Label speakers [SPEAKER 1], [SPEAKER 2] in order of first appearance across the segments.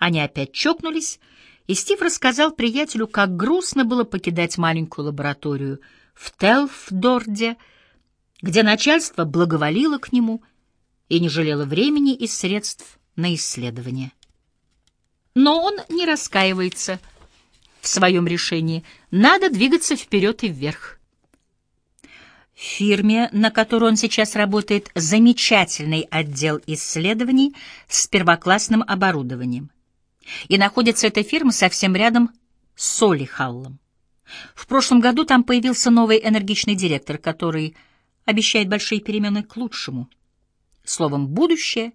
[SPEAKER 1] Они опять чокнулись, и Стив рассказал приятелю, как грустно было покидать маленькую лабораторию в Телфдорде, где начальство благоволило к нему и не жалело времени и средств на исследование. Но он не раскаивается в своем решении. Надо двигаться вперед и вверх. В фирме, на которой он сейчас работает, замечательный отдел исследований с первоклассным оборудованием. И находится эта фирма совсем рядом с Солихаллом. В прошлом году там появился новый энергичный директор, который обещает большие перемены к лучшему. Словом, будущее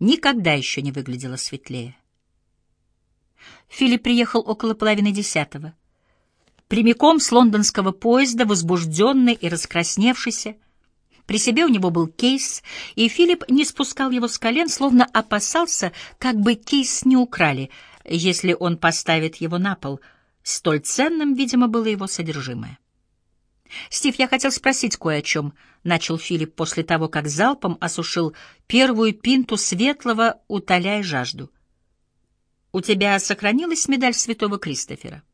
[SPEAKER 1] никогда еще не выглядело светлее. Филипп приехал около половины десятого. Прямиком с лондонского поезда, возбужденный и раскрасневшийся. При себе у него был кейс, и Филипп не спускал его с колен, словно опасался, как бы кейс не украли, если он поставит его на пол. Столь ценным, видимо, было его содержимое. «Стив, я хотел спросить кое о чем», — начал Филипп после того, как залпом осушил первую пинту светлого, утоляя жажду. «У тебя сохранилась медаль святого Кристофера?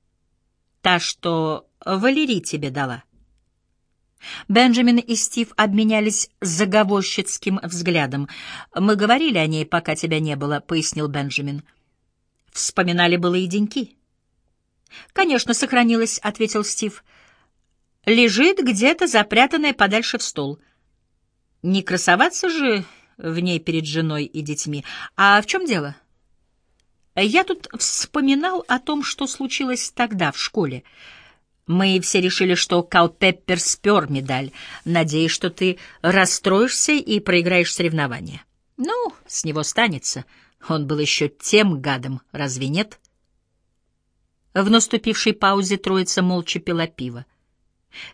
[SPEAKER 1] Та, что Валерий тебе дала?» Бенджамин и Стив обменялись заговорщицким взглядом. «Мы говорили о ней, пока тебя не было», — пояснил Бенджамин. «Вспоминали было и деньки». «Конечно, сохранилась», — ответил Стив лежит где-то запрятанная подальше в стол. Не красоваться же в ней перед женой и детьми. А в чем дело? Я тут вспоминал о том, что случилось тогда в школе. Мы все решили, что Калпеппер спер медаль, надеясь, что ты расстроишься и проиграешь соревнования. Ну, с него станется. Он был еще тем гадом, разве нет? В наступившей паузе троица молча пила пиво.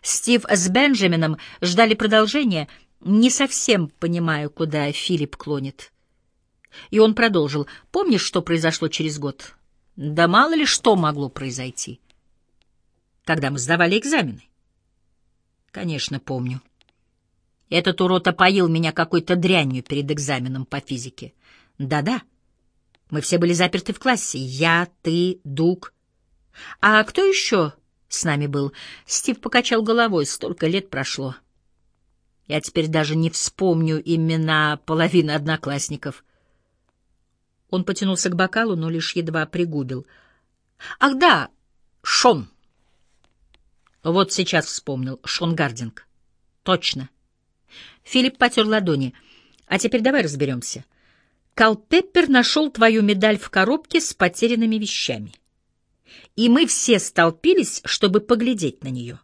[SPEAKER 1] Стив с Бенджамином ждали продолжения, не совсем понимая, куда Филипп клонит. И он продолжил. «Помнишь, что произошло через год? Да мало ли что могло произойти. Когда мы сдавали экзамены?» «Конечно, помню. Этот урод опоил меня какой-то дрянью перед экзаменом по физике. Да-да. Мы все были заперты в классе. Я, ты, Дуг. А кто еще с нами был. Стив покачал головой, столько лет прошло. Я теперь даже не вспомню имена половины одноклассников. Он потянулся к бокалу, но лишь едва пригубил. Ах да, Шон. Вот сейчас вспомнил. Шон Гардинг. Точно. Филипп потер ладони. А теперь давай разберемся. Кал Пеппер нашел твою медаль в коробке с потерянными вещами и мы все столпились, чтобы поглядеть на нее.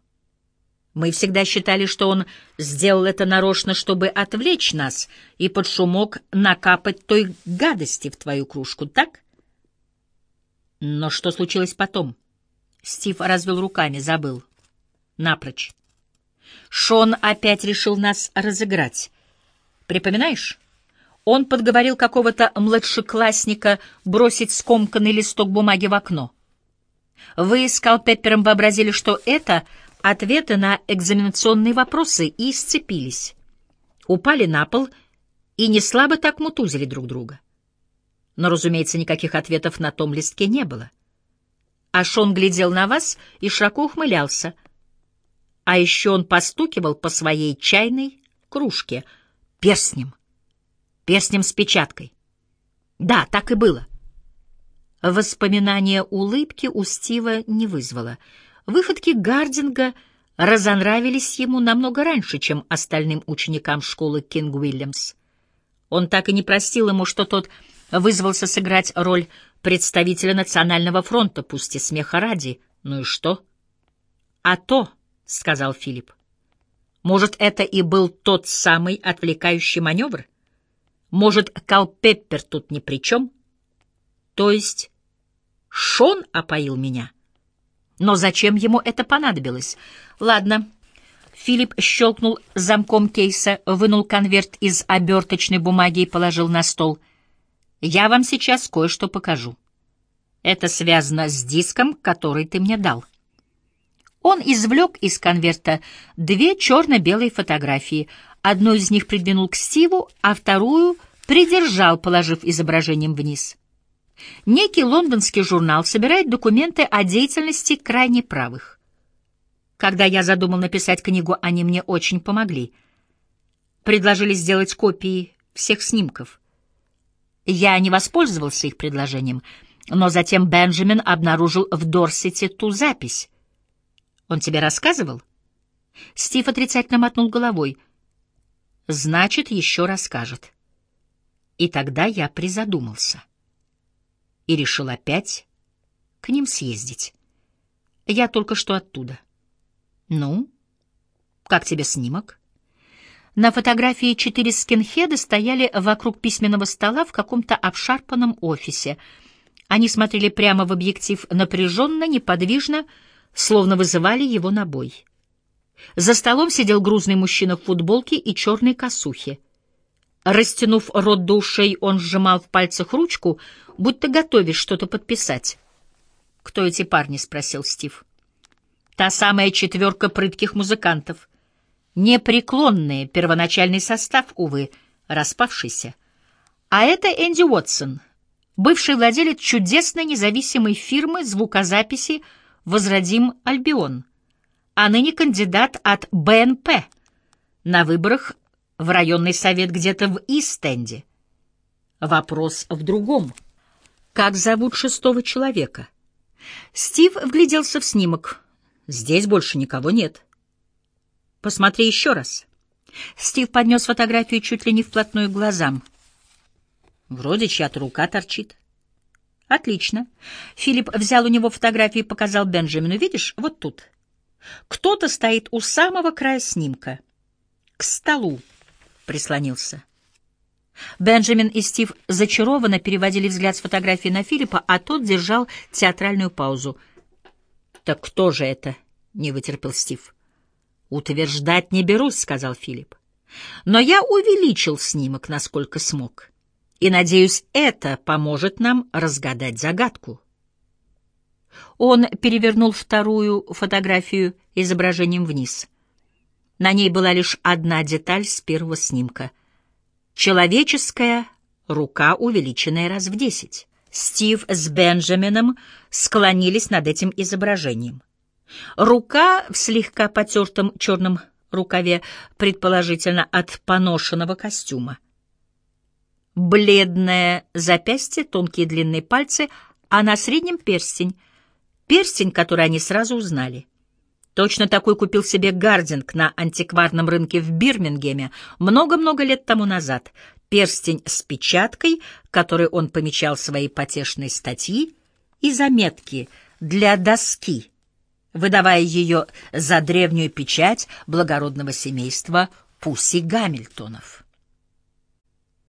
[SPEAKER 1] Мы всегда считали, что он сделал это нарочно, чтобы отвлечь нас и под шумок накапать той гадости в твою кружку, так? Но что случилось потом? Стив развел руками, забыл. Напрочь. Шон опять решил нас разыграть. Припоминаешь? Он подговорил какого-то младшеклассника бросить скомканный листок бумаги в окно. Вы с Калпеппером вообразили, что это ответы на экзаменационные вопросы, и сцепились. Упали на пол и не слабо так мутузили друг друга. Но, разумеется, никаких ответов на том листке не было. А Шон глядел на вас и широко ухмылялся. А еще он постукивал по своей чайной кружке перстнем, перстнем с печаткой. Да, так и было. — Воспоминание улыбки у Стива не вызвало. Выходки Гардинга разонравились ему намного раньше, чем остальным ученикам школы Кинг-Уильямс. Он так и не простил ему, что тот вызвался сыграть роль представителя Национального фронта, пусть и смеха ради. Ну и что? — А то, — сказал Филипп. — Может, это и был тот самый отвлекающий маневр? Может, Калпеппер тут ни при чем? То есть Шон опоил меня. Но зачем ему это понадобилось? Ладно. Филипп щелкнул замком кейса, вынул конверт из оберточной бумаги и положил на стол. Я вам сейчас кое-что покажу. Это связано с диском, который ты мне дал. Он извлек из конверта две черно-белые фотографии. Одну из них придвинул к Стиву, а вторую придержал, положив изображением вниз. Некий лондонский журнал собирает документы о деятельности крайне правых. Когда я задумал написать книгу, они мне очень помогли. Предложили сделать копии всех снимков. Я не воспользовался их предложением, но затем Бенджамин обнаружил в Дорсете ту запись. Он тебе рассказывал? Стив отрицательно мотнул головой. Значит, еще расскажет. И тогда я призадумался. И решил опять к ним съездить. Я только что оттуда. Ну, как тебе снимок? На фотографии четыре скинхеда стояли вокруг письменного стола в каком-то обшарпанном офисе. Они смотрели прямо в объектив напряженно, неподвижно, словно вызывали его на бой. За столом сидел грузный мужчина в футболке и черной косухе. Растянув рот до ушей, он сжимал в пальцах ручку, будто готовясь что-то подписать. «Кто эти парни?» — спросил Стив. «Та самая четверка прытких музыкантов» непреклонный первоначальный состав, увы, распавшийся. А это Энди Уотсон, бывший владелец чудесной независимой фирмы звукозаписи «Возродим Альбион», а ныне кандидат от БНП на выборах в районный совет где-то в Истенде. Вопрос в другом. Как зовут шестого человека? Стив вгляделся в снимок. Здесь больше никого нет. Посмотри еще раз. Стив поднес фотографию чуть ли не вплотную к глазам. Вроде чья-то рука торчит. Отлично. Филипп взял у него фотографию и показал Бенджамину. Видишь, вот тут. Кто-то стоит у самого края снимка. К столу прислонился. Бенджамин и Стив зачарованно переводили взгляд с фотографии на Филиппа, а тот держал театральную паузу. «Так кто же это?» — не вытерпел Стив. «Утверждать не берусь», — сказал Филипп. «Но я увеличил снимок, насколько смог, и, надеюсь, это поможет нам разгадать загадку». Он перевернул вторую фотографию изображением вниз. На ней была лишь одна деталь с первого снимка. Человеческая рука, увеличенная раз в десять. Стив с Бенджамином склонились над этим изображением. Рука в слегка потертом черном рукаве, предположительно от поношенного костюма. Бледное запястье, тонкие длинные пальцы, а на среднем перстень. Перстень, который они сразу узнали. Точно такой купил себе Гардинг на антикварном рынке в Бирмингеме много-много лет тому назад. Перстень с печаткой, которой он помечал свои потешные статьи и заметки для доски — выдавая ее за древнюю печать благородного семейства Пусси Гамильтонов.